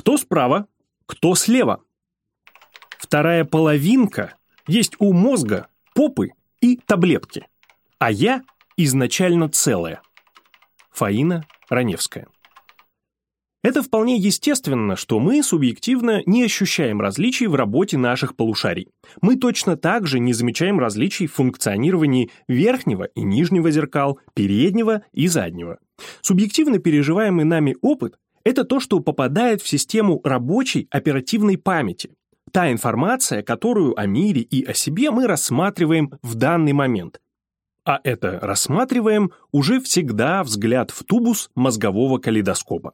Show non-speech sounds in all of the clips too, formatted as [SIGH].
Кто справа, кто слева. Вторая половинка есть у мозга, попы и таблетки. А я изначально целая. Фаина Раневская. Это вполне естественно, что мы субъективно не ощущаем различий в работе наших полушарий. Мы точно так же не замечаем различий в функционировании верхнего и нижнего зеркал, переднего и заднего. Субъективно переживаемый нами опыт – это то, что попадает в систему рабочей оперативной памяти. Та информация, которую о мире и о себе мы рассматриваем в данный момент. А это рассматриваем уже всегда взгляд в тубус мозгового калейдоскопа.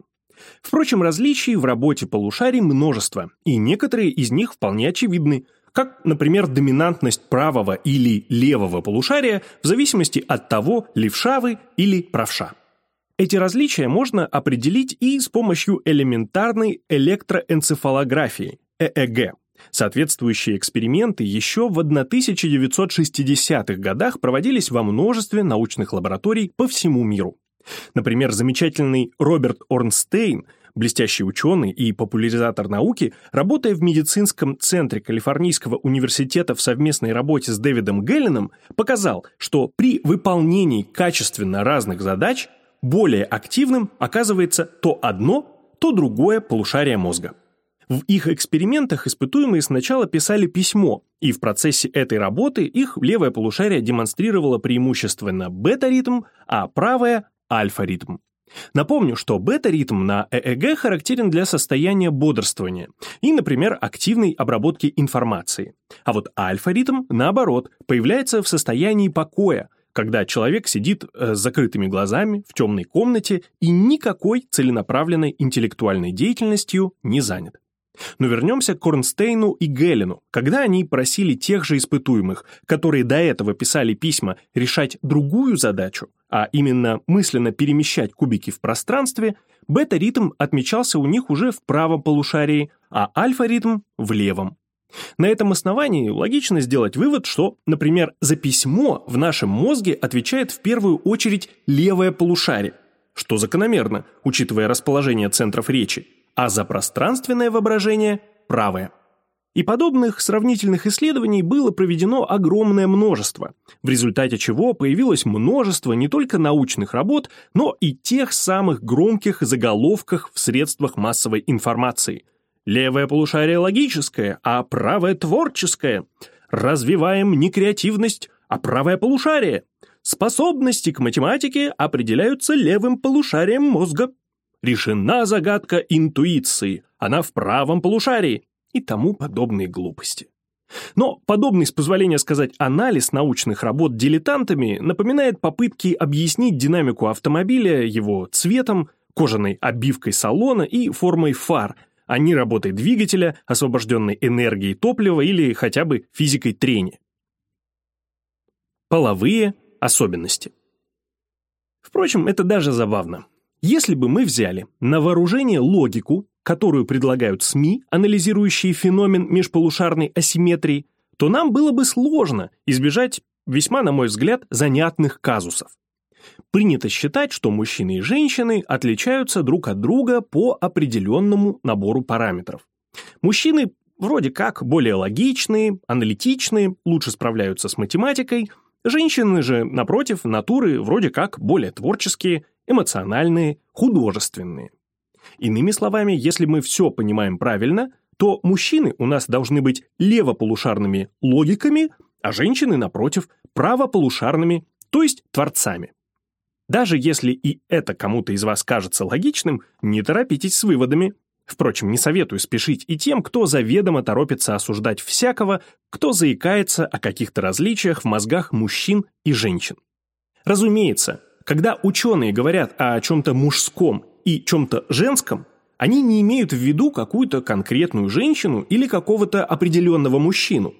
Впрочем, различий в работе полушарий множество, и некоторые из них вполне очевидны, как, например, доминантность правого или левого полушария в зависимости от того, левша вы или правша. Эти различия можно определить и с помощью элементарной электроэнцефалографии, ЭЭГ. Соответствующие эксперименты еще в 1960-х годах проводились во множестве научных лабораторий по всему миру. Например, замечательный Роберт Орнстейн, блестящий ученый и популяризатор науки, работая в медицинском центре Калифорнийского университета в совместной работе с Дэвидом Гелленом, показал, что при выполнении качественно разных задач более активным оказывается то одно, то другое полушарие мозга. В их экспериментах испытуемые сначала писали письмо, и в процессе этой работы их левое полушарие демонстрировало преимущественно бета-ритм, а правое альфа-ритм. Напомню, что бета-ритм на ЭЭГ характерен для состояния бодрствования и, например, активной обработки информации. А вот альфа-ритм, наоборот, появляется в состоянии покоя, когда человек сидит э, с закрытыми глазами в темной комнате и никакой целенаправленной интеллектуальной деятельностью не занят. Но вернемся к Корнстейну и Геллену, когда они просили тех же испытуемых, которые до этого писали письма, решать другую задачу, а именно мысленно перемещать кубики в пространстве, бета-ритм отмечался у них уже в правом полушарии, а альфа-ритм – в левом. На этом основании логично сделать вывод, что, например, за письмо в нашем мозге отвечает в первую очередь левое полушарие, что закономерно, учитывая расположение центров речи, а за пространственное воображение – правое. И подобных сравнительных исследований было проведено огромное множество, в результате чего появилось множество не только научных работ, но и тех самых громких заголовках в средствах массовой информации. Левое полушарие логическое, а правое творческое. Развиваем не креативность, а правое полушарие. Способности к математике определяются левым полушарием мозга. Решена загадка интуиции, она в правом полушарии и тому подобные глупости. Но подобный, с позволения сказать, анализ научных работ дилетантами напоминает попытки объяснить динамику автомобиля его цветом, кожаной обивкой салона и формой фар, а не работой двигателя, освобожденной энергией топлива или хотя бы физикой трения. Половые особенности. Впрочем, это даже забавно. Если бы мы взяли на вооружение логику, которую предлагают СМИ, анализирующие феномен межполушарной асимметрии, то нам было бы сложно избежать весьма, на мой взгляд, занятных казусов. Принято считать, что мужчины и женщины отличаются друг от друга по определенному набору параметров. Мужчины вроде как более логичные, аналитичные, лучше справляются с математикой, женщины же, напротив, натуры вроде как более творческие, эмоциональные, художественные. Иными словами, если мы все понимаем правильно, то мужчины у нас должны быть левополушарными логиками, а женщины, напротив, правополушарными, то есть творцами. Даже если и это кому-то из вас кажется логичным, не торопитесь с выводами. Впрочем, не советую спешить и тем, кто заведомо торопится осуждать всякого, кто заикается о каких-то различиях в мозгах мужчин и женщин. Разумеется, когда ученые говорят о чем-то мужском и чем-то женском, они не имеют в виду какую-то конкретную женщину или какого-то определенного мужчину.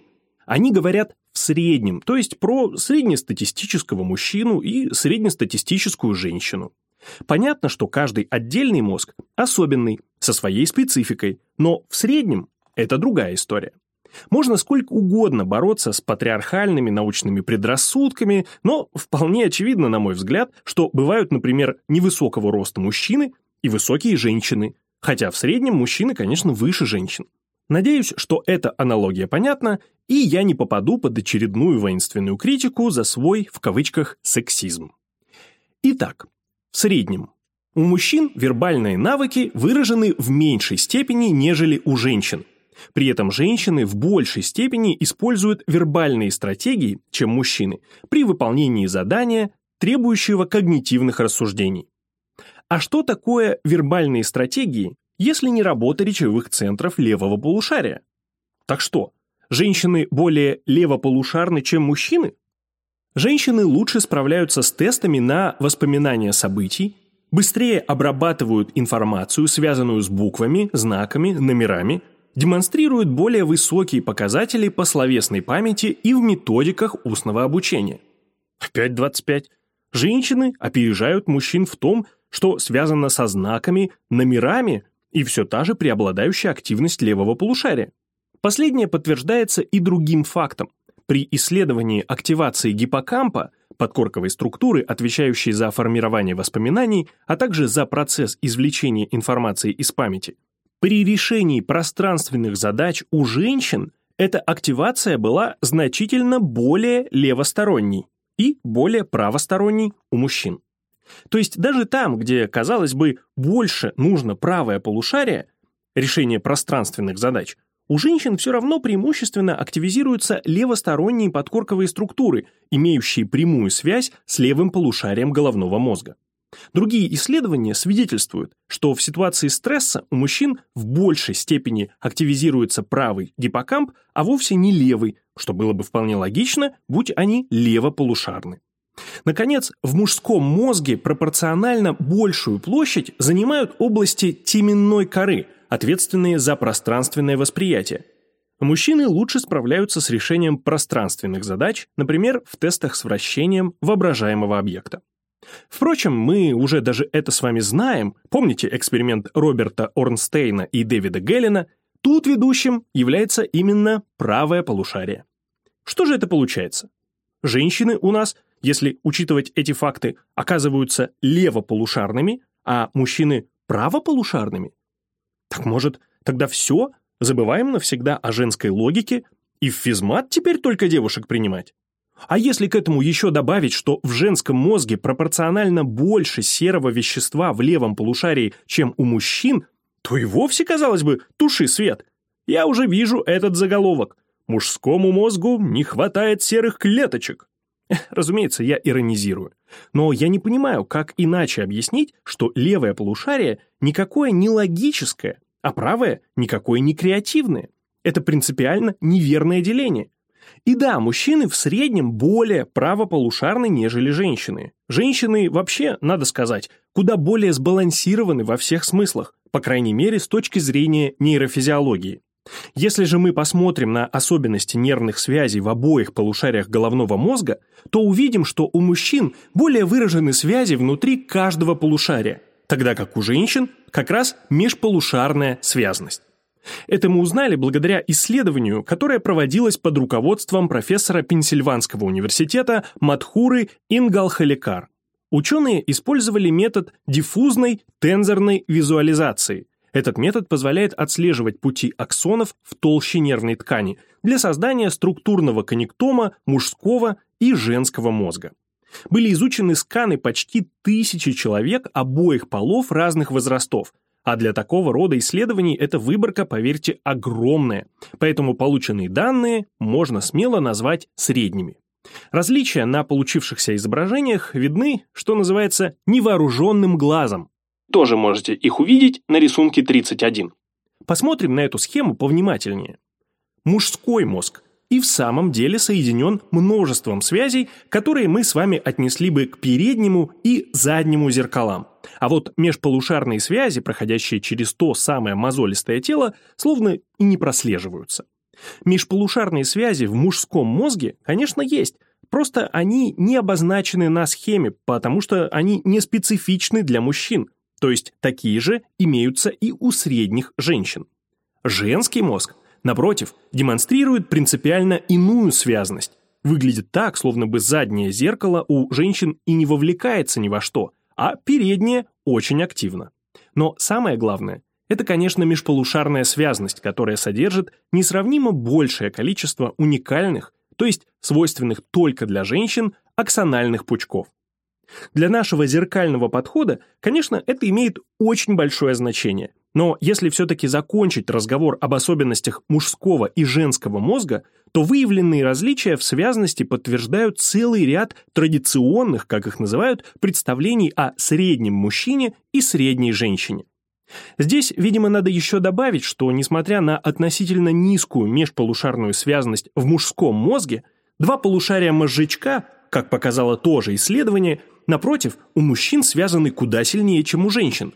Они говорят в среднем, то есть про среднестатистического мужчину и среднестатистическую женщину. Понятно, что каждый отдельный мозг особенный, со своей спецификой, но в среднем это другая история. Можно сколько угодно бороться с патриархальными научными предрассудками, но вполне очевидно, на мой взгляд, что бывают, например, невысокого роста мужчины и высокие женщины, Хотя в среднем мужчины, конечно, выше женщин. Надеюсь, что эта аналогия понятна, и я не попаду под очередную воинственную критику за свой, в кавычках, сексизм. Итак, в среднем у мужчин вербальные навыки выражены в меньшей степени, нежели у женщин. При этом женщины в большей степени используют вербальные стратегии, чем мужчины, при выполнении задания, требующего когнитивных рассуждений. А что такое вербальные стратегии, если не работа речевых центров левого полушария? Так что, женщины более левополушарны, чем мужчины? Женщины лучше справляются с тестами на воспоминания событий, быстрее обрабатывают информацию, связанную с буквами, знаками, номерами, демонстрируют более высокие показатели по словесной памяти и в методиках устного обучения. Опять 25. Женщины опережают мужчин в том, что связано со знаками, номерами и все та же преобладающая активность левого полушария. Последнее подтверждается и другим фактом. При исследовании активации гиппокампа, подкорковой структуры, отвечающей за формирование воспоминаний, а также за процесс извлечения информации из памяти, при решении пространственных задач у женщин эта активация была значительно более левосторонней и более правосторонней у мужчин. То есть даже там, где, казалось бы, больше нужно правое полушарие, решение пространственных задач, у женщин все равно преимущественно активизируются левосторонние подкорковые структуры, имеющие прямую связь с левым полушарием головного мозга. Другие исследования свидетельствуют, что в ситуации стресса у мужчин в большей степени активизируется правый гиппокамп, а вовсе не левый, что было бы вполне логично, будь они левополушарны. Наконец, в мужском мозге пропорционально большую площадь занимают области теменной коры, ответственные за пространственное восприятие. Мужчины лучше справляются с решением пространственных задач, например, в тестах с вращением воображаемого объекта. Впрочем, мы уже даже это с вами знаем, помните эксперимент Роберта Орнстейна и Дэвида Геллена, тут ведущим является именно правое полушарие. Что же это получается? Женщины у нас если учитывать эти факты, оказываются левополушарными, а мужчины правополушарными? Так может, тогда все, забываем навсегда о женской логике и в физмат теперь только девушек принимать? А если к этому еще добавить, что в женском мозге пропорционально больше серого вещества в левом полушарии, чем у мужчин, то и вовсе, казалось бы, туши свет. Я уже вижу этот заголовок. Мужскому мозгу не хватает серых клеточек. [LAUGHS] Разумеется, я иронизирую. Но я не понимаю, как иначе объяснить, что левое полушарие никакое не логическое, а правое никакое не креативное. Это принципиально неверное деление. И да, мужчины в среднем более правополушарны, нежели женщины. Женщины вообще, надо сказать, куда более сбалансированы во всех смыслах, по крайней мере с точки зрения нейрофизиологии. Если же мы посмотрим на особенности нервных связей в обоих полушариях головного мозга, то увидим, что у мужчин более выражены связи внутри каждого полушария, тогда как у женщин как раз межполушарная связность. Это мы узнали благодаря исследованию, которое проводилось под руководством профессора Пенсильванского университета Матхуры Ингалхаликар. Ученые использовали метод диффузной тензорной визуализации – этот метод позволяет отслеживать пути аксонов в толще нервной ткани для создания структурного коннектома мужского и женского мозга. Были изучены сканы почти тысячи человек обоих полов разных возрастов, а для такого рода исследований эта выборка, поверьте, огромная, поэтому полученные данные можно смело назвать средними. Различия на получившихся изображениях видны, что называется, невооруженным глазом, тоже можете их увидеть на рисунке 31. Посмотрим на эту схему повнимательнее. Мужской мозг и в самом деле соединен множеством связей, которые мы с вами отнесли бы к переднему и заднему зеркалам. А вот межполушарные связи, проходящие через то самое мозолистое тело, словно и не прослеживаются. Межполушарные связи в мужском мозге, конечно, есть, просто они не обозначены на схеме, потому что они не специфичны для мужчин, то есть такие же имеются и у средних женщин. Женский мозг, напротив, демонстрирует принципиально иную связность. Выглядит так, словно бы заднее зеркало у женщин и не вовлекается ни во что, а переднее очень активно. Но самое главное, это, конечно, межполушарная связность, которая содержит несравнимо большее количество уникальных, то есть свойственных только для женщин, аксональных пучков. Для нашего зеркального подхода, конечно, это имеет очень большое значение. Но если все-таки закончить разговор об особенностях мужского и женского мозга, то выявленные различия в связности подтверждают целый ряд традиционных, как их называют, представлений о среднем мужчине и средней женщине. Здесь, видимо, надо еще добавить, что, несмотря на относительно низкую межполушарную связность в мужском мозге, два полушария мозжечка, как показало тоже исследование, напротив, у мужчин связаны куда сильнее, чем у женщин.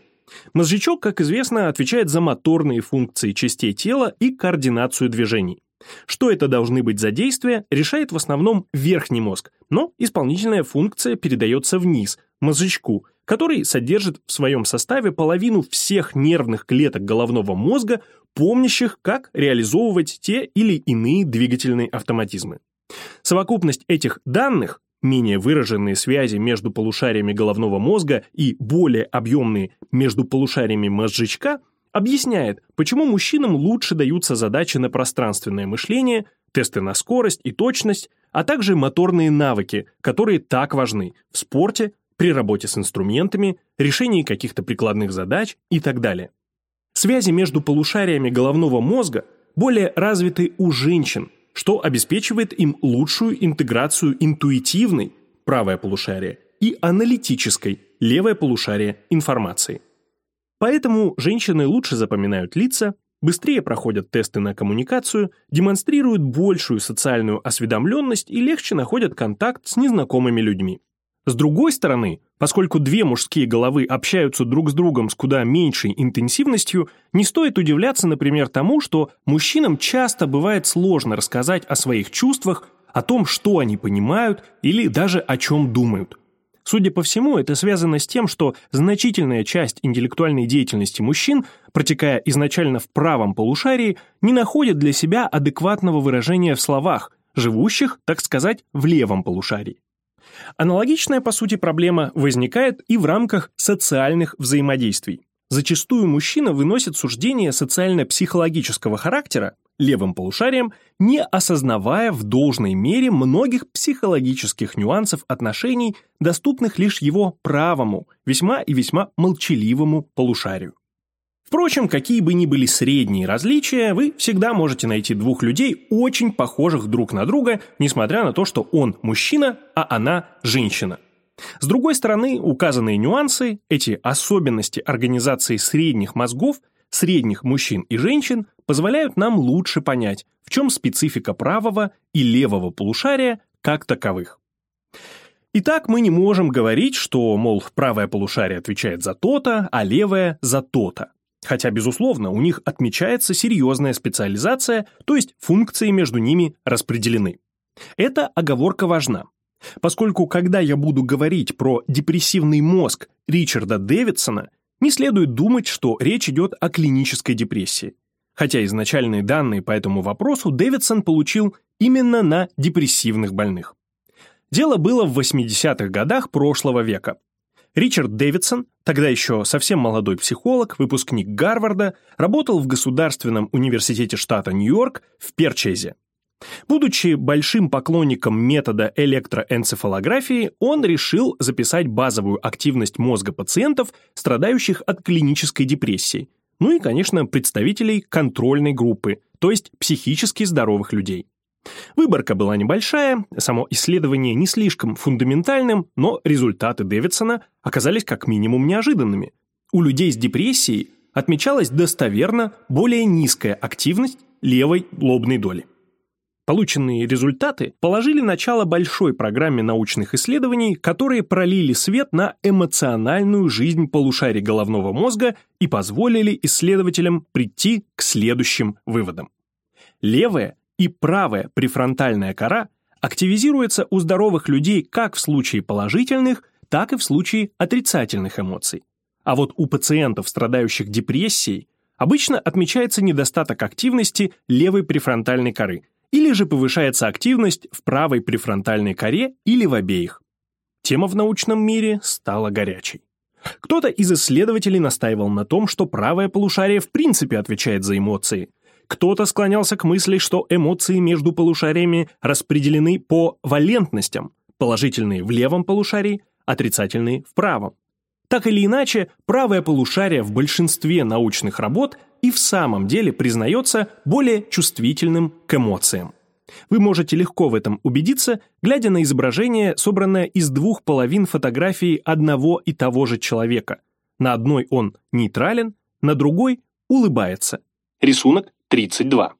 Мозжечок, как известно, отвечает за моторные функции частей тела и координацию движений. Что это должны быть за действия, решает в основном верхний мозг, но исполнительная функция передается вниз, мозжечку, который содержит в своем составе половину всех нервных клеток головного мозга, помнящих, как реализовывать те или иные двигательные автоматизмы. Совокупность этих данных, менее выраженные связи между полушариями головного мозга и более объемные между полушариями мозжечка, объясняет, почему мужчинам лучше даются задачи на пространственное мышление, тесты на скорость и точность, а также моторные навыки, которые так важны в спорте, при работе с инструментами, решении каких-то прикладных задач и так далее. Связи между полушариями головного мозга более развиты у женщин, что обеспечивает им лучшую интеграцию интуитивной, правое полушарие, и аналитической, левое полушарие, информации. Поэтому женщины лучше запоминают лица, быстрее проходят тесты на коммуникацию, демонстрируют большую социальную осведомленность и легче находят контакт с незнакомыми людьми. С другой стороны, поскольку две мужские головы общаются друг с другом с куда меньшей интенсивностью, не стоит удивляться, например, тому, что мужчинам часто бывает сложно рассказать о своих чувствах, о том, что они понимают или даже о чем думают. Судя по всему, это связано с тем, что значительная часть интеллектуальной деятельности мужчин, протекая изначально в правом полушарии, не находит для себя адекватного выражения в словах, живущих, так сказать, в левом полушарии. Аналогичная, по сути, проблема возникает и в рамках социальных взаимодействий. Зачастую мужчина выносит суждения социально-психологического характера левым полушарием, не осознавая в должной мере многих психологических нюансов отношений, доступных лишь его правому, весьма и весьма молчаливому полушарию. Впрочем, какие бы ни были средние различия, вы всегда можете найти двух людей, очень похожих друг на друга, несмотря на то, что он мужчина, а она женщина. С другой стороны, указанные нюансы, эти особенности организации средних мозгов, средних мужчин и женщин, позволяют нам лучше понять, в чем специфика правого и левого полушария как таковых. Итак, мы не можем говорить, что, мол, правое полушарие отвечает за то-то, а левое – за то-то. Хотя, безусловно, у них отмечается серьезная специализация, то есть функции между ними распределены. Эта оговорка важна, поскольку когда я буду говорить про депрессивный мозг Ричарда Дэвидсона, не следует думать, что речь идет о клинической депрессии. Хотя изначальные данные по этому вопросу Дэвидсон получил именно на депрессивных больных. Дело было в 80-х годах прошлого века. Ричард Дэвидсон, тогда еще совсем молодой психолог, выпускник Гарварда, работал в Государственном университете штата Нью-Йорк в Перчезе. Будучи большим поклонником метода электроэнцефалографии, он решил записать базовую активность мозга пациентов, страдающих от клинической депрессии, ну и, конечно, представителей контрольной группы, то есть психически здоровых людей. Выборка была небольшая, само исследование не слишком фундаментальным, но результаты Дэвидсона оказались как минимум неожиданными. У людей с депрессией отмечалась достоверно более низкая активность левой лобной доли. Полученные результаты положили начало большой программе научных исследований, которые пролили свет на эмоциональную жизнь полушарий головного мозга и позволили исследователям прийти к следующим выводам. Левая и правая префронтальная кора активизируется у здоровых людей как в случае положительных, так и в случае отрицательных эмоций. А вот у пациентов, страдающих депрессией, обычно отмечается недостаток активности левой префронтальной коры или же повышается активность в правой префронтальной коре или в обеих. Тема в научном мире стала горячей. Кто-то из исследователей настаивал на том, что правое полушарие в принципе отвечает за эмоции. Кто-то склонялся к мысли, что эмоции между полушариями распределены по валентностям, положительные в левом полушарии, отрицательные в правом. Так или иначе, правое полушарие в большинстве научных работ и в самом деле признается более чувствительным к эмоциям. Вы можете легко в этом убедиться, глядя на изображение, собранное из двух половин фотографии одного и того же человека. На одной он нейтрален, на другой улыбается. Рисунок 32.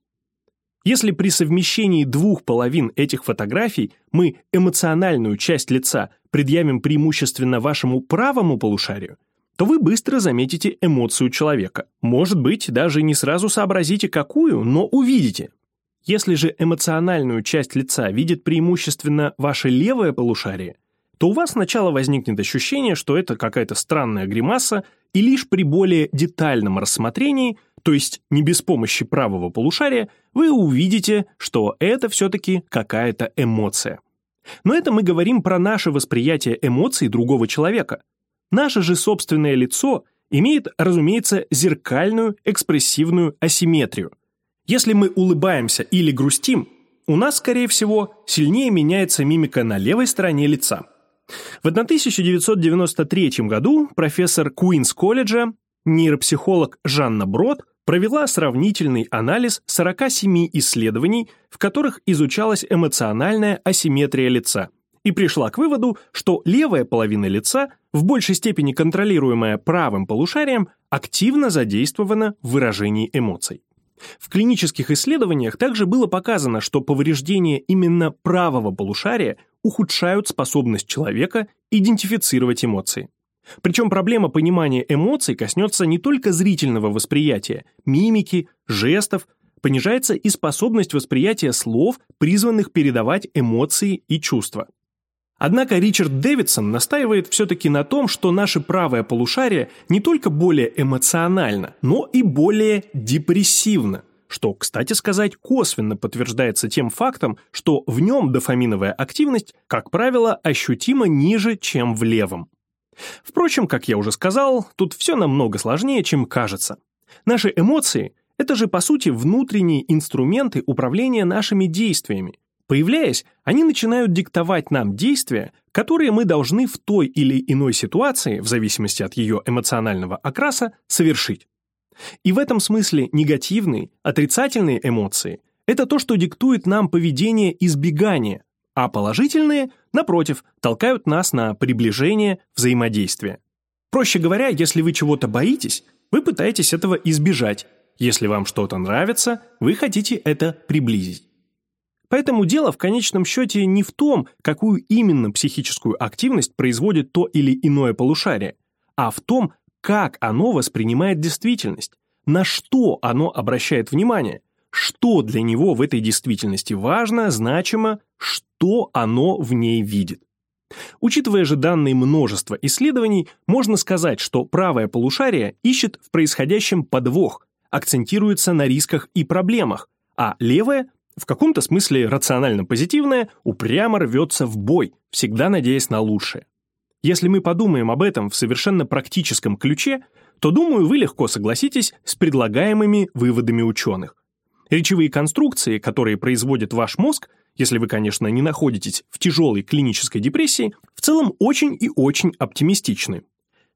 Если при совмещении двух половин этих фотографий мы эмоциональную часть лица предъявим преимущественно вашему правому полушарию, то вы быстро заметите эмоцию человека. Может быть, даже не сразу сообразите какую, но увидите. Если же эмоциональную часть лица видит преимущественно ваше левое полушарие, то у вас сначала возникнет ощущение, что это какая-то странная гримаса, и лишь при более детальном рассмотрении, то есть не без помощи правого полушария, вы увидите, что это все-таки какая-то эмоция. Но это мы говорим про наше восприятие эмоций другого человека. Наше же собственное лицо имеет, разумеется, зеркальную экспрессивную асимметрию. Если мы улыбаемся или грустим, у нас, скорее всего, сильнее меняется мимика на левой стороне лица. В 1993 году профессор Куинс-колледжа, нейропсихолог Жанна Брод, провела сравнительный анализ 47 исследований, в которых изучалась эмоциональная асимметрия лица, и пришла к выводу, что левая половина лица, в большей степени контролируемая правым полушарием, активно задействована в выражении эмоций. В клинических исследованиях также было показано, что повреждения именно правого полушария ухудшают способность человека идентифицировать эмоции. Причем проблема понимания эмоций коснется не только зрительного восприятия, мимики, жестов, понижается и способность восприятия слов, призванных передавать эмоции и чувства. Однако Ричард Дэвидсон настаивает все-таки на том, что наше правое полушарие не только более эмоционально, но и более депрессивно, что, кстати сказать, косвенно подтверждается тем фактом, что в нем дофаминовая активность, как правило, ощутимо ниже, чем в левом. Впрочем, как я уже сказал, тут все намного сложнее, чем кажется. Наши эмоции – это же, по сути, внутренние инструменты управления нашими действиями. Появляясь, они начинают диктовать нам действия, которые мы должны в той или иной ситуации, в зависимости от ее эмоционального окраса, совершить. И в этом смысле негативные, отрицательные эмоции – это то, что диктует нам поведение избегания, а положительные, напротив, толкают нас на приближение взаимодействия. Проще говоря, если вы чего-то боитесь, вы пытаетесь этого избежать. Если вам что-то нравится, вы хотите это приблизить. Поэтому дело в конечном счете не в том, какую именно психическую активность производит то или иное полушарие, а в том, как оно воспринимает действительность, на что оно обращает внимание, что для него в этой действительности важно, значимо, что оно в ней видит. Учитывая же данные множества исследований, можно сказать, что правое полушарие ищет в происходящем подвох, акцентируется на рисках и проблемах, а левое, в каком-то смысле рационально позитивное, упрямо рвется в бой, всегда надеясь на лучшее. Если мы подумаем об этом в совершенно практическом ключе, то, думаю, вы легко согласитесь с предлагаемыми выводами ученых. Речевые конструкции, которые производит ваш мозг, если вы, конечно, не находитесь в тяжелой клинической депрессии, в целом очень и очень оптимистичны.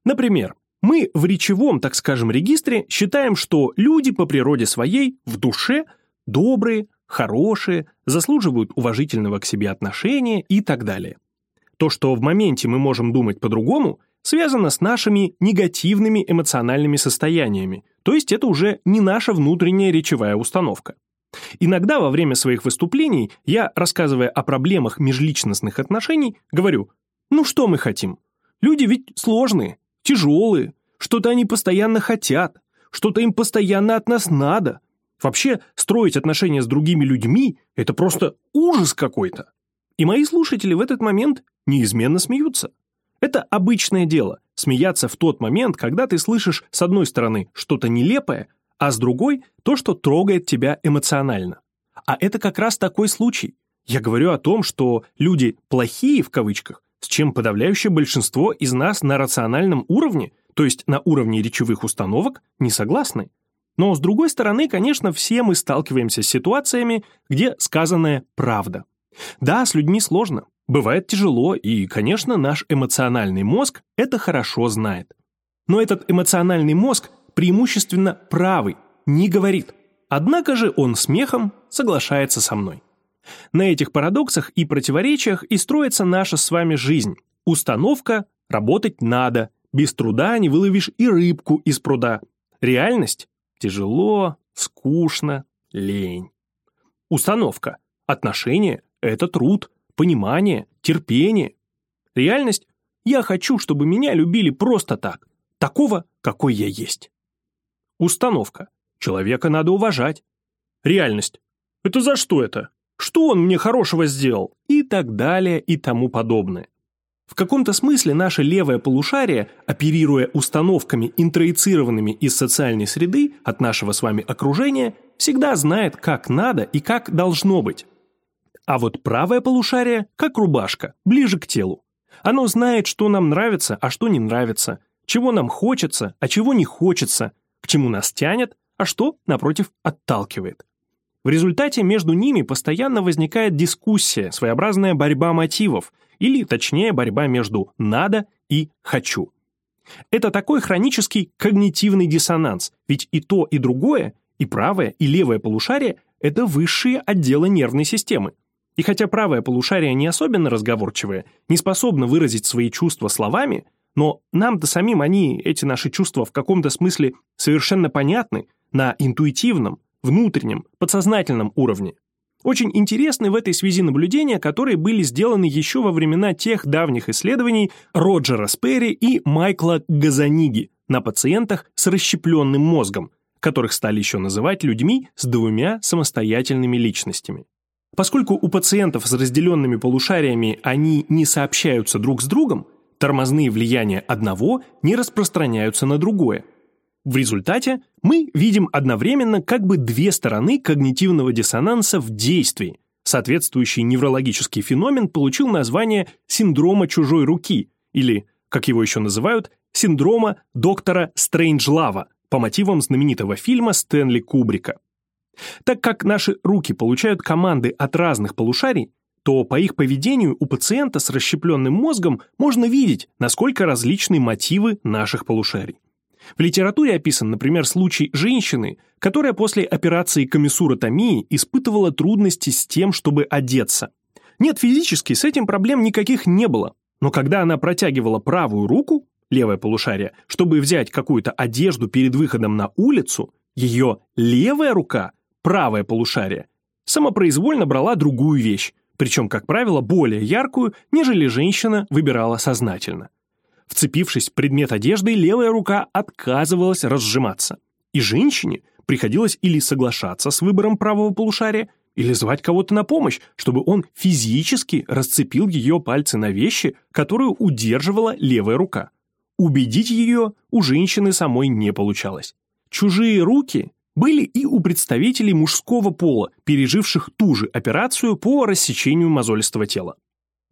Например, мы в речевом, так скажем, регистре считаем, что люди по природе своей в душе добрые, хорошие, заслуживают уважительного к себе отношения и так далее. То, что в моменте мы можем думать по-другому, связано с нашими негативными эмоциональными состояниями, то есть это уже не наша внутренняя речевая установка. Иногда во время своих выступлений я, рассказывая о проблемах межличностных отношений, говорю, ну что мы хотим? Люди ведь сложные, тяжелые, что-то они постоянно хотят, что-то им постоянно от нас надо. Вообще, строить отношения с другими людьми – это просто ужас какой-то. И мои слушатели в этот момент неизменно смеются. Это обычное дело – смеяться в тот момент, когда ты слышишь с одной стороны что-то нелепое, а с другой – то, что трогает тебя эмоционально. А это как раз такой случай. Я говорю о том, что люди «плохие» в кавычках с чем подавляющее большинство из нас на рациональном уровне, то есть на уровне речевых установок, не согласны. Но с другой стороны, конечно, все мы сталкиваемся с ситуациями, где сказанное правда. Да, с людьми сложно, бывает тяжело, и, конечно, наш эмоциональный мозг это хорошо знает. Но этот эмоциональный мозг преимущественно правый, не говорит. Однако же он смехом соглашается со мной. На этих парадоксах и противоречиях и строится наша с вами жизнь. Установка – работать надо, без труда не выловишь и рыбку из пруда. Реальность – тяжело, скучно, лень. Установка – отношения – это труд, понимание, терпение. Реальность – я хочу, чтобы меня любили просто так, такого, какой я есть. Установка – человека надо уважать. Реальность – это за что это? Что он мне хорошего сделал? И так далее и тому подобное. В каком-то смысле наше левое полушарие, оперируя установками, интроицированными из социальной среды от нашего с вами окружения, всегда знает, как надо и как должно быть. А вот правое полушарие, как рубашка, ближе к телу. Оно знает, что нам нравится, а что не нравится, чего нам хочется, а чего не хочется, чему нас тянет, а что, напротив, отталкивает. В результате между ними постоянно возникает дискуссия, своеобразная борьба мотивов, или, точнее, борьба между «надо» и «хочу». Это такой хронический когнитивный диссонанс, ведь и то, и другое, и правое, и левое полушарие – это высшие отделы нервной системы. И хотя правое полушарие не особенно разговорчивое, не способно выразить свои чувства словами, но нам-то самим они, эти наши чувства, в каком-то смысле совершенно понятны на интуитивном, внутреннем, подсознательном уровне. Очень интересны в этой связи наблюдения, которые были сделаны еще во времена тех давних исследований Роджера Сперри и Майкла Газаниги на пациентах с расщепленным мозгом, которых стали еще называть людьми с двумя самостоятельными личностями. Поскольку у пациентов с разделенными полушариями они не сообщаются друг с другом, тормозные влияния одного не распространяются на другое – в результате мы видим одновременно как бы две стороны когнитивного диссонанса в действии. Соответствующий неврологический феномен получил название синдрома чужой руки или, как его еще называют, синдрома доктора Стрейнджлава по мотивам знаменитого фильма Стэнли Кубрика. Так как наши руки получают команды от разных полушарий, то по их поведению у пациента с расщепленным мозгом можно видеть, насколько различны мотивы наших полушарий. В литературе описан, например, случай женщины, которая после операции комиссуротомии испытывала трудности с тем, чтобы одеться. Нет, физически с этим проблем никаких не было, но когда она протягивала правую руку, левое полушарие, чтобы взять какую-то одежду перед выходом на улицу, ее левая рука, правое полушарие, самопроизвольно брала другую вещь, причем, как правило, более яркую, нежели женщина выбирала сознательно. Вцепившись в предмет одежды, левая рука отказывалась разжиматься. И женщине приходилось или соглашаться с выбором правого полушария, или звать кого-то на помощь, чтобы он физически расцепил ее пальцы на вещи, которую удерживала левая рука. Убедить ее у женщины самой не получалось. Чужие руки были и у представителей мужского пола, переживших ту же операцию по рассечению мозолистого тела.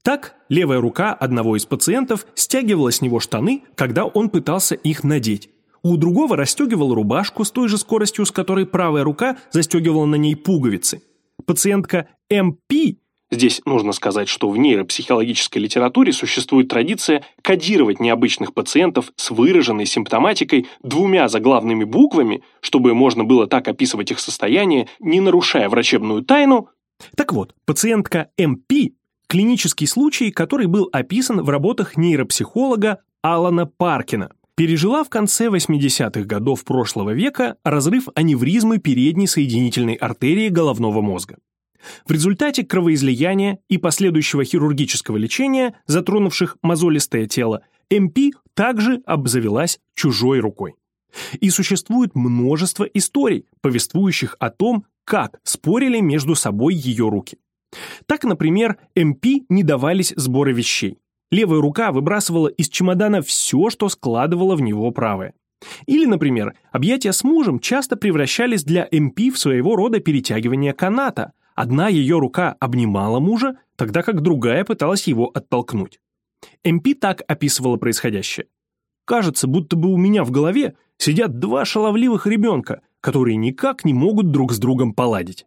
Так, левая рука одного из пациентов стягивала с него штаны, когда он пытался их надеть. У другого расстегивала рубашку с той же скоростью, с которой правая рука застегивала на ней пуговицы. Пациентка МП Здесь нужно сказать, что в нейропсихологической литературе существует традиция кодировать необычных пациентов с выраженной симптоматикой двумя заглавными буквами, чтобы можно было так описывать их состояние, не нарушая врачебную тайну. Так вот, пациентка МП клинический случай, который был описан в работах нейропсихолога Алана Паркина. Пережила в конце 80-х годов прошлого века разрыв аневризмы передней соединительной артерии головного мозга. В результате кровоизлияния и последующего хирургического лечения, затронувших мозолистое тело, МП также обзавелась чужой рукой. И существует множество историй, повествующих о том, как спорили между собой ее руки. Так, например, МП не давались сборы вещей. Левая рука выбрасывала из чемодана все, что складывала в него правая. Или, например, объятия с мужем часто превращались для МП в своего рода перетягивание каната. Одна ее рука обнимала мужа, тогда как другая пыталась его оттолкнуть. МП так описывала происходящее. «Кажется, будто бы у меня в голове сидят два шаловливых ребенка, которые никак не могут друг с другом поладить».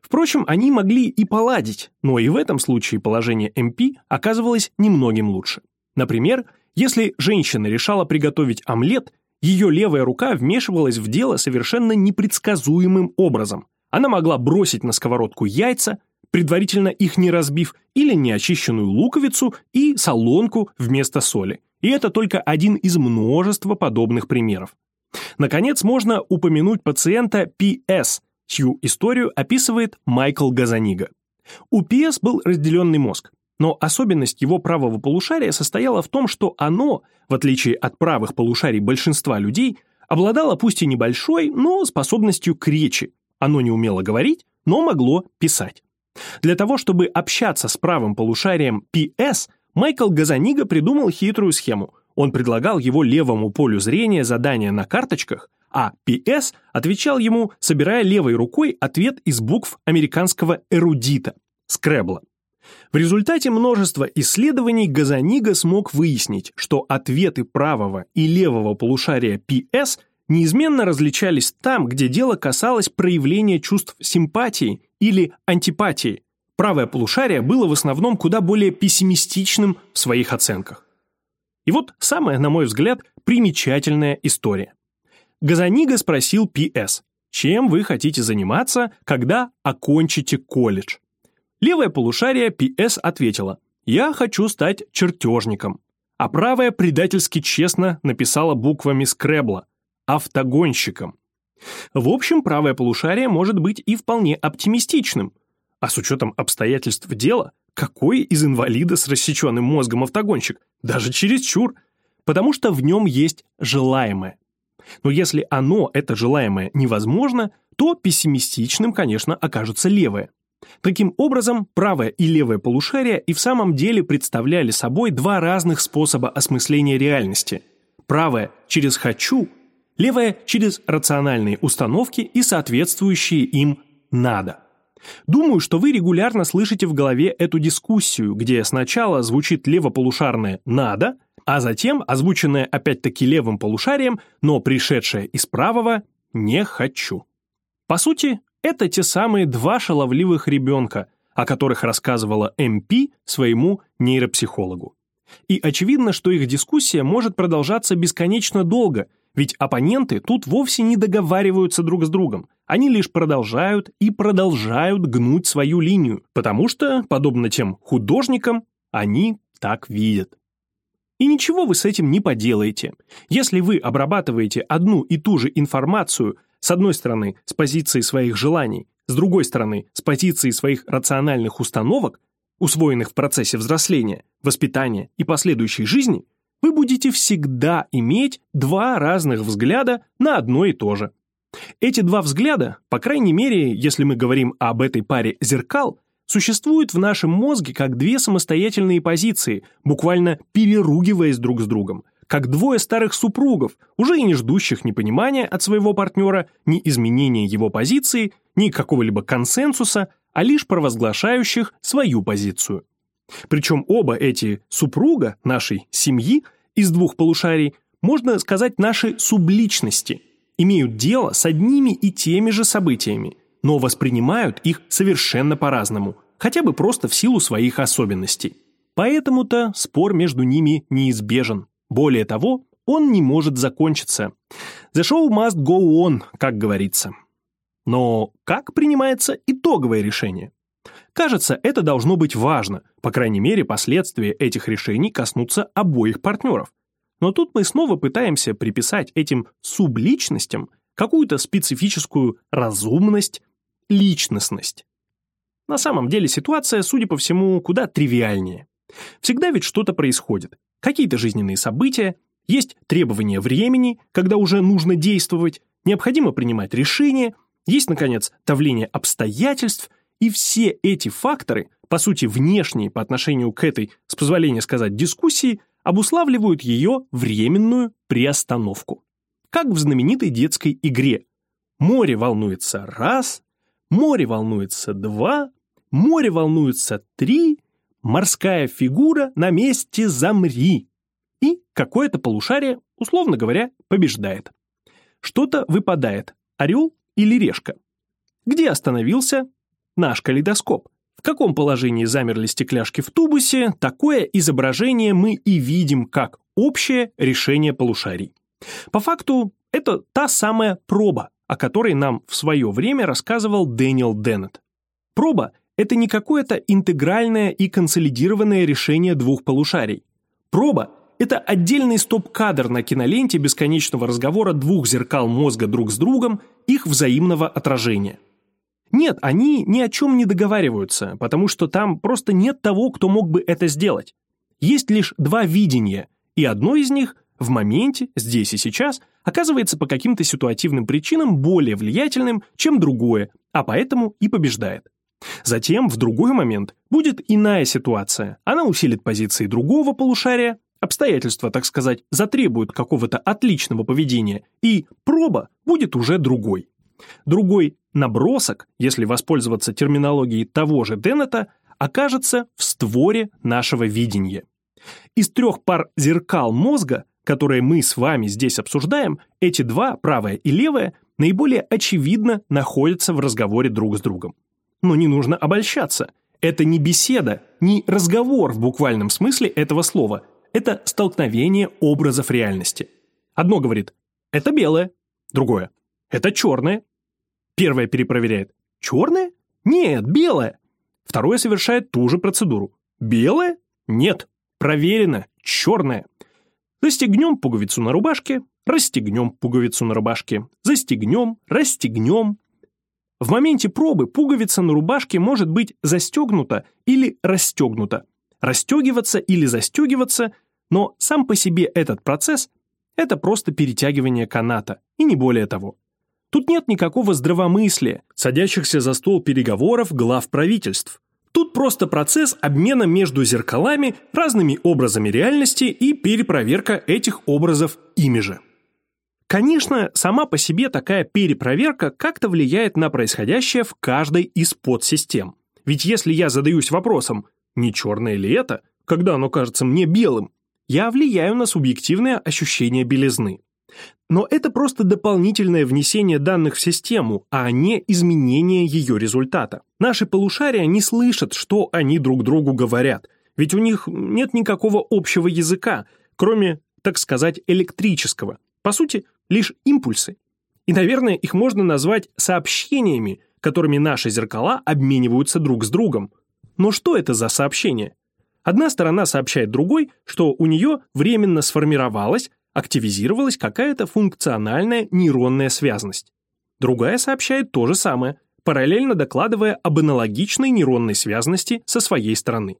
Впрочем, они могли и поладить, но и в этом случае положение МП оказывалось немногим лучше. Например, если женщина решала приготовить омлет, ее левая рука вмешивалась в дело совершенно непредсказуемым образом. Она могла бросить на сковородку яйца, предварительно их не разбив, или неочищенную луковицу и солонку вместо соли. И это только один из множества подобных примеров. Наконец, можно упомянуть пациента П.С., чью историю описывает Майкл Газанига. У П.С. был разделенный мозг, но особенность его правого полушария состояла в том, что оно, в отличие от правых полушарий большинства людей, обладало пусть и небольшой, но способностью к речи. Оно не умело говорить, но могло писать. Для того, чтобы общаться с правым полушарием П.С., Майкл Газанига придумал хитрую схему. Он предлагал его левому полю зрения задания на карточках, а П.С. отвечал ему, собирая левой рукой ответ из букв американского эрудита – Scrabble. В результате множества исследований Газанига смог выяснить, что ответы правого и левого полушария PS неизменно различались там, где дело касалось проявления чувств симпатии или антипатии. Правое полушарие было в основном куда более пессимистичным в своих оценках. И вот самая, на мой взгляд, примечательная история. Газанига спросил П.С., чем вы хотите заниматься, когда окончите колледж? Левое полушарие П.С. ответила, я хочу стать чертежником. А правое предательски честно написала буквами скребла, автогонщиком. В общем, правое полушарие может быть и вполне оптимистичным. А с учетом обстоятельств дела, какой из инвалида с рассеченным мозгом автогонщик? Даже чересчур. Потому что в нем есть желаемое. Но если оно, это желаемое, невозможно, то пессимистичным, конечно, окажется левое. Таким образом, правое и левое полушария и в самом деле представляли собой два разных способа осмысления реальности. Правое через «хочу», левое через рациональные установки и соответствующие им «надо». Думаю, что вы регулярно слышите в голове эту дискуссию, где сначала звучит левополушарное «надо», а затем озвученное опять-таки левым полушарием, но пришедшее из правого «не хочу». По сути, это те самые два шаловливых ребенка, о которых рассказывала МП своему нейропсихологу. И очевидно, что их дискуссия может продолжаться бесконечно долго – ведь оппоненты тут вовсе не договариваются друг с другом. Они лишь продолжают и продолжают гнуть свою линию, потому что, подобно тем художникам, они так видят. И ничего вы с этим не поделаете. Если вы обрабатываете одну и ту же информацию, с одной стороны, с позиции своих желаний, с другой стороны, с позиции своих рациональных установок, усвоенных в процессе взросления, воспитания и последующей жизни, вы будете всегда иметь два разных взгляда на одно и то же. Эти два взгляда, по крайней мере, если мы говорим об этой паре зеркал, существуют в нашем мозге как две самостоятельные позиции, буквально переругиваясь друг с другом, как двое старых супругов, уже и не ждущих ни понимания от своего партнера, ни изменения его позиции, ни какого-либо консенсуса, а лишь провозглашающих свою позицию. Причем оба эти супруга нашей семьи из двух полушарий, можно сказать, наши субличности, имеют дело с одними и теми же событиями, но воспринимают их совершенно по-разному, хотя бы просто в силу своих особенностей. Поэтому-то спор между ними неизбежен. Более того, он не может закончиться. The show must go on, как говорится. Но как принимается итоговое решение? Кажется, это должно быть важно, по крайней мере, последствия этих решений коснутся обоих партнеров. Но тут мы снова пытаемся приписать этим субличностям какую-то специфическую разумность, личностность. На самом деле ситуация, судя по всему, куда тривиальнее. Всегда ведь что-то происходит. Какие-то жизненные события, есть требования времени, когда уже нужно действовать, необходимо принимать решения, есть, наконец, давление обстоятельств – и все эти факторы, по сути внешние по отношению к этой, с позволения сказать, дискуссии, обуславливают ее временную приостановку. Как в знаменитой детской игре. Море волнуется раз, море волнуется два, море волнуется три, «морская фигура на месте замри». И какое-то полушарие, условно говоря, побеждает. Что-то выпадает, орел или решка. Где остановился наш калейдоскоп? В каком положении замерли стекляшки в тубусе, такое изображение мы и видим как общее решение полушарий. По факту, это та самая проба, о которой нам в свое время рассказывал Дэниел Деннет. Проба – это не какое-то интегральное и консолидированное решение двух полушарий. Проба – это отдельный стоп-кадр на киноленте бесконечного разговора двух зеркал мозга друг с другом, их взаимного отражения. Нет, они ни о чем не договариваются, потому что там просто нет того, кто мог бы это сделать. Есть лишь два видения, и одно из них в моменте, здесь и сейчас, оказывается по каким-то ситуативным причинам более влиятельным, чем другое, а поэтому и побеждает. Затем, в другой момент, будет иная ситуация. Она усилит позиции другого полушария, обстоятельства, так сказать, затребуют какого-то отличного поведения, и проба будет уже другой. Другой набросок, если воспользоваться терминологией того же Деннета, окажется в створе нашего видения. Из трех пар зеркал мозга, которые мы с вами здесь обсуждаем, эти два, правое и левое, наиболее очевидно находятся в разговоре друг с другом. Но не нужно обольщаться. Это не беседа, не разговор в буквальном смысле этого слова. Это столкновение образов реальности. Одно говорит «это белое», другое «это черное». Первое перепроверяет «черное?» Нет, белое. Второе совершает ту же процедуру. Белое? Нет. Проверено. Черное. Застегнем пуговицу на рубашке, расстегнем пуговицу на рубашке, застегнем, расстегнем. В моменте пробы пуговица на рубашке может быть застегнута или расстегнута, расстегиваться или застегиваться, но сам по себе этот процесс – это просто перетягивание каната, и не более того. Тут нет никакого здравомыслия, садящихся за стол переговоров глав правительств. Тут просто процесс обмена между зеркалами, разными образами реальности и перепроверка этих образов ими же. Конечно, сама по себе такая перепроверка как-то влияет на происходящее в каждой из подсистем. Ведь если я задаюсь вопросом, не черное ли это, когда оно кажется мне белым, я влияю на субъективное ощущение белизны. Но это просто дополнительное внесение данных в систему, а не изменение ее результата. Наши полушария не слышат, что они друг другу говорят, ведь у них нет никакого общего языка, кроме, так сказать, электрического. По сути, лишь импульсы. И, наверное, их можно назвать сообщениями, которыми наши зеркала обмениваются друг с другом. Но что это за сообщение? Одна сторона сообщает другой, что у нее временно сформировалась активизировалась какая-то функциональная нейронная связность. Другая сообщает то же самое, параллельно докладывая об аналогичной нейронной связности со своей стороны.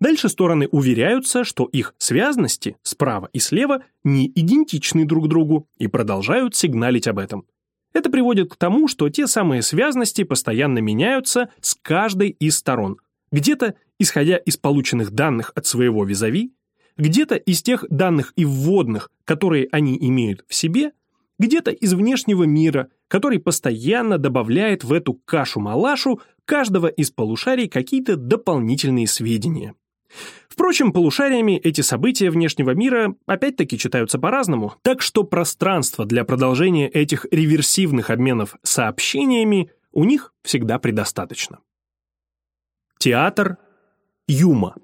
Дальше стороны уверяются, что их связности справа и слева не идентичны друг другу и продолжают сигналить об этом. Это приводит к тому, что те самые связности постоянно меняются с каждой из сторон, где-то исходя из полученных данных от своего визави, где-то из тех данных и вводных, которые они имеют в себе, где-то из внешнего мира, который постоянно добавляет в эту кашу-малашу каждого из полушарий какие-то дополнительные сведения. Впрочем, полушариями эти события внешнего мира опять-таки читаются по-разному, так что пространство для продолжения этих реверсивных обменов сообщениями у них всегда предостаточно. Театр Юма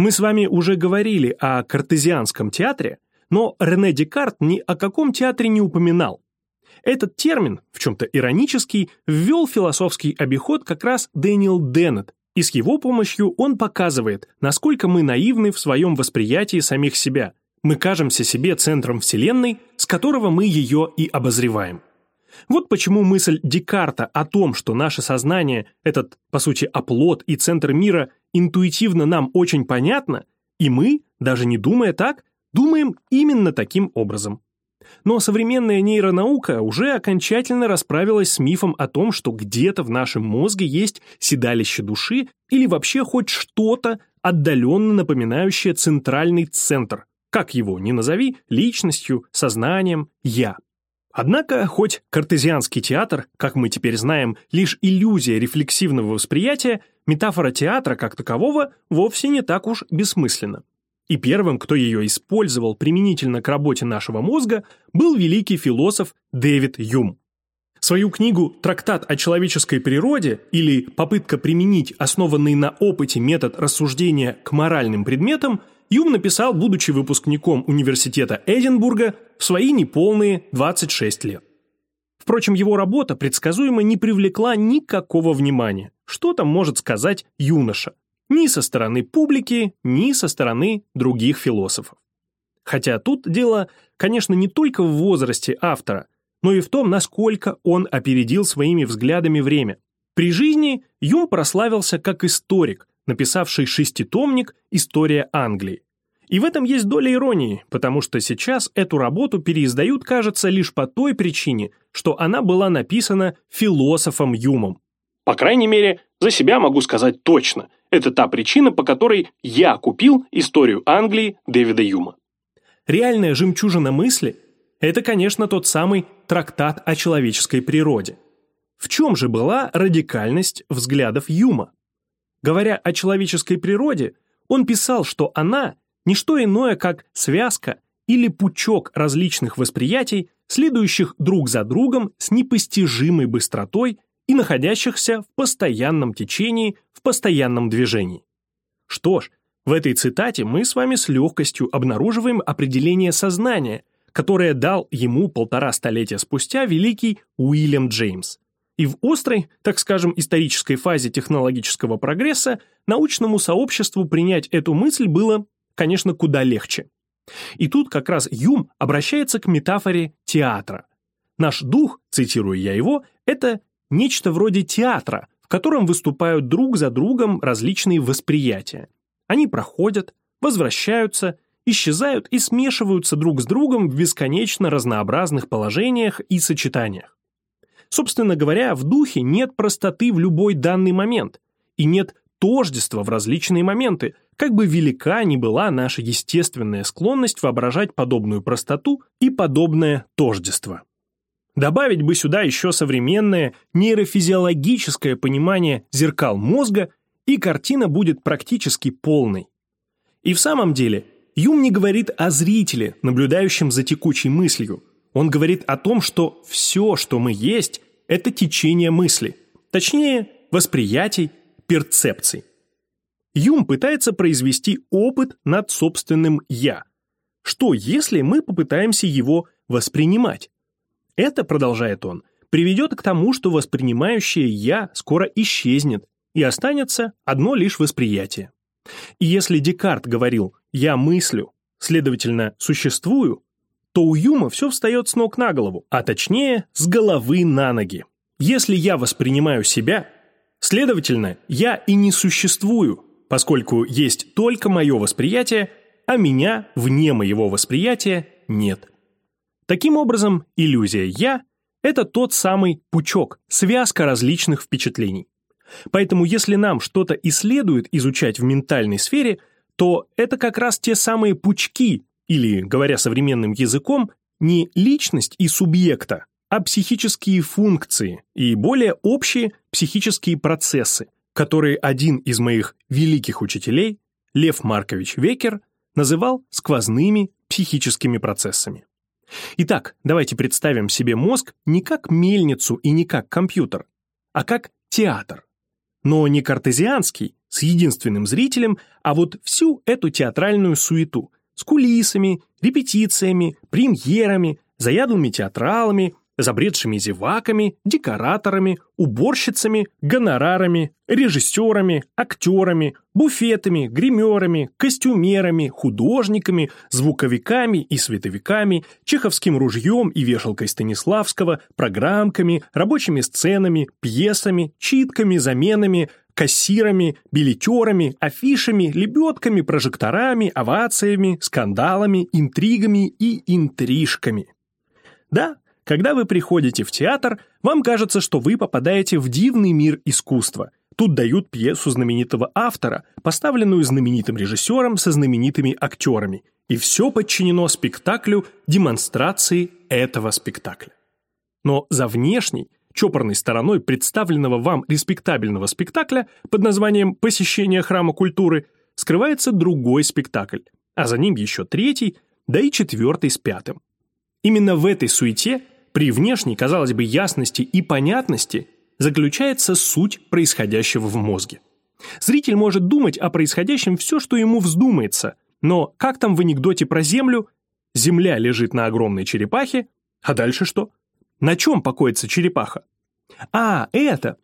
мы с вами уже говорили о картезианском театре, но Рене Декарт ни о каком театре не упоминал. Этот термин, в чем-то иронический, ввел философский обиход как раз Дэниел Деннет, и с его помощью он показывает, насколько мы наивны в своем восприятии самих себя. Мы кажемся себе центром Вселенной, с которого мы ее и обозреваем. Вот почему мысль Декарта о том, что наше сознание, этот, по сути, оплот и центр мира, интуитивно нам очень понятно, и мы, даже не думая так, думаем именно таким образом. Но современная нейронаука уже окончательно расправилась с мифом о том, что где-то в нашем мозге есть седалище души или вообще хоть что-то, отдаленно напоминающее центральный центр, как его ни назови, личностью, сознанием, «я». Однако, хоть картезианский театр, как мы теперь знаем, лишь иллюзия рефлексивного восприятия, метафора театра как такового вовсе не так уж бессмысленна. И первым, кто ее использовал применительно к работе нашего мозга, был великий философ Дэвид Юм. Свою книгу «Трактат о человеческой природе» или «Попытка применить основанный на опыте метод рассуждения к моральным предметам» Юм написал, будучи выпускником университета Эдинбурга, в свои неполные 26 лет. Впрочем, его работа предсказуемо не привлекла никакого внимания. Что там может сказать юноша? Ни со стороны публики, ни со стороны других философов. Хотя тут дело, конечно, не только в возрасте автора, но и в том, насколько он опередил своими взглядами время. При жизни Юм прославился как историк, написавший шеститомник «История Англии». И в этом есть доля иронии, потому что сейчас эту работу переиздают, кажется, лишь по той причине, что она была написана философом Юмом. По крайней мере, за себя могу сказать точно. Это та причина, по которой я купил историю Англии Дэвида Юма. Реальная жемчужина мысли – это, конечно, тот самый трактат о человеческой природе. В чем же была радикальность взглядов Юма? Говоря о человеческой природе, он писал, что она – не что иное, как связка или пучок различных восприятий, следующих друг за другом с непостижимой быстротой и находящихся в постоянном течении, в постоянном движении. Что ж, в этой цитате мы с вами с легкостью обнаруживаем определение сознания, которое дал ему полтора столетия спустя великий Уильям Джеймс. И в острой, так скажем, исторической фазе технологического прогресса научному сообществу принять эту мысль было, конечно, куда легче. И тут как раз Юм обращается к метафоре театра. Наш дух, цитирую я его, это нечто вроде театра, в котором выступают друг за другом различные восприятия. Они проходят, возвращаются, исчезают и смешиваются друг с другом в бесконечно разнообразных положениях и сочетаниях. Собственно говоря, в духе нет простоты в любой данный момент, и нет тождества в различные моменты, как бы велика ни была наша естественная склонность воображать подобную простоту и подобное тождество. Добавить бы сюда еще современное нейрофизиологическое понимание зеркал мозга, и картина будет практически полной. И в самом деле, Юм не говорит о зрителе, наблюдающем за текучей мыслью, он говорит о том, что все, что мы есть, это течение мысли, точнее, восприятий, перцепций. Юм пытается произвести опыт над собственным «я». Что, если мы попытаемся его воспринимать? Это, продолжает он, приведет к тому, что воспринимающее «я» скоро исчезнет, и останется одно лишь восприятие. И если Декарт говорил «я мыслю», следовательно, существую, то у Юма все встает с ног на голову, а точнее, с головы на ноги. Если я воспринимаю себя, следовательно, я и не существую, поскольку есть только мое восприятие, а меня вне моего восприятия нет. Таким образом, иллюзия «я» — это тот самый пучок, связка различных впечатлений. Поэтому если нам что-то и следует изучать в ментальной сфере, то это как раз те самые пучки, или, говоря современным языком, не личность и субъекта, а психические функции и более общие психические процессы, которые один из моих великих учителей, Лев Маркович Векер, называл сквозными психическими процессами. Итак, давайте представим себе мозг не как мельницу и не как компьютер, а как театр. Но не картезианский, с единственным зрителем, а вот всю эту театральную суету, с кулисами, репетициями, премьерами, заядлыми театралами, забредшими зеваками, декораторами, уборщицами, гонорарами, режиссерами, актерами, буфетами, гримерами, костюмерами, художниками, звуковиками и световиками, чеховским ружьем и вешалкой Станиславского, программками, рабочими сценами, пьесами, читками, заменами, кассирами, билетерами, афишами, лебедками, прожекторами, овациями, скандалами, интригами и интрижками. Да, когда вы приходите в театр, вам кажется, что вы попадаете в дивный мир искусства. Тут дают пьесу знаменитого автора, поставленную знаменитым режиссером со знаменитыми актерами. И все подчинено спектаклю демонстрации этого спектакля. Но за внешней, чопорной стороной представленного вам респектабельного спектакля под названием «Посещение храма культуры» скрывается другой спектакль, а за ним еще третий, да и четвертый с пятым. Именно в этой суете, при внешней, казалось бы, ясности и понятности, заключается суть происходящего в мозге. Зритель может думать о происходящем все, что ему вздумается, но как там в анекдоте про Землю? Земля лежит на огромной черепахе, а дальше что? На чем покоится черепаха? А, это!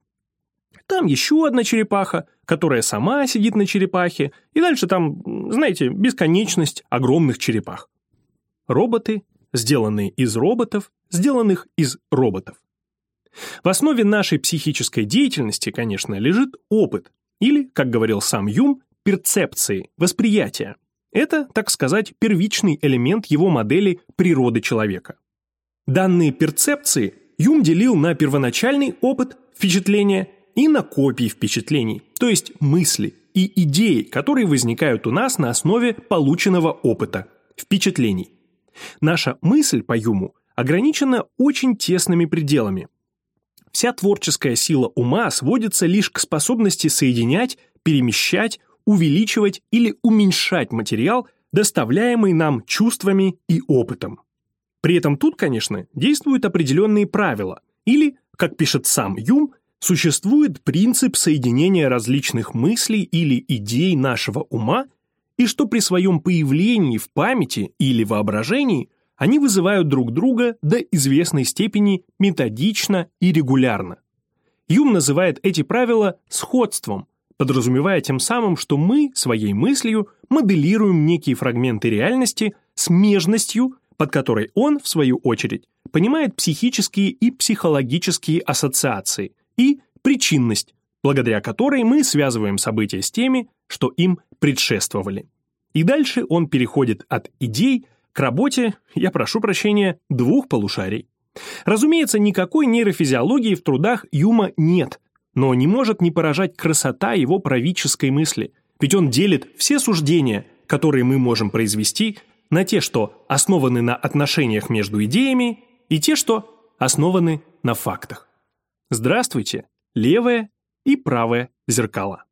Там еще одна черепаха, которая сама сидит на черепахе, и дальше там, знаете, бесконечность огромных черепах. Роботы, сделанные из роботов, сделанных из роботов. В основе нашей психической деятельности, конечно, лежит опыт, или, как говорил сам Юм, перцепции, восприятия. Это, так сказать, первичный элемент его модели природы человека. Данные перцепции Юм делил на первоначальный опыт, впечатления и на копии впечатлений, то есть мысли и идеи, которые возникают у нас на основе полученного опыта, впечатлений. Наша мысль по Юму ограничена очень тесными пределами. Вся творческая сила ума сводится лишь к способности соединять, перемещать, увеличивать или уменьшать материал, доставляемый нам чувствами и опытом. При этом тут, конечно, действуют определенные правила, или, как пишет сам Юм, существует принцип соединения различных мыслей или идей нашего ума, и что при своем появлении в памяти или воображении они вызывают друг друга до известной степени методично и регулярно. Юм называет эти правила сходством, подразумевая тем самым, что мы своей мыслью моделируем некие фрагменты реальности смежностью под которой он, в свою очередь, понимает психические и психологические ассоциации и причинность, благодаря которой мы связываем события с теми, что им предшествовали. И дальше он переходит от идей к работе, я прошу прощения, двух полушарий. Разумеется, никакой нейрофизиологии в трудах Юма нет, но не может не поражать красота его правительской мысли, ведь он делит все суждения, которые мы можем произвести, на те, что основаны на отношениях между идеями, и те, что основаны на фактах. Здравствуйте, левое и правое зеркала.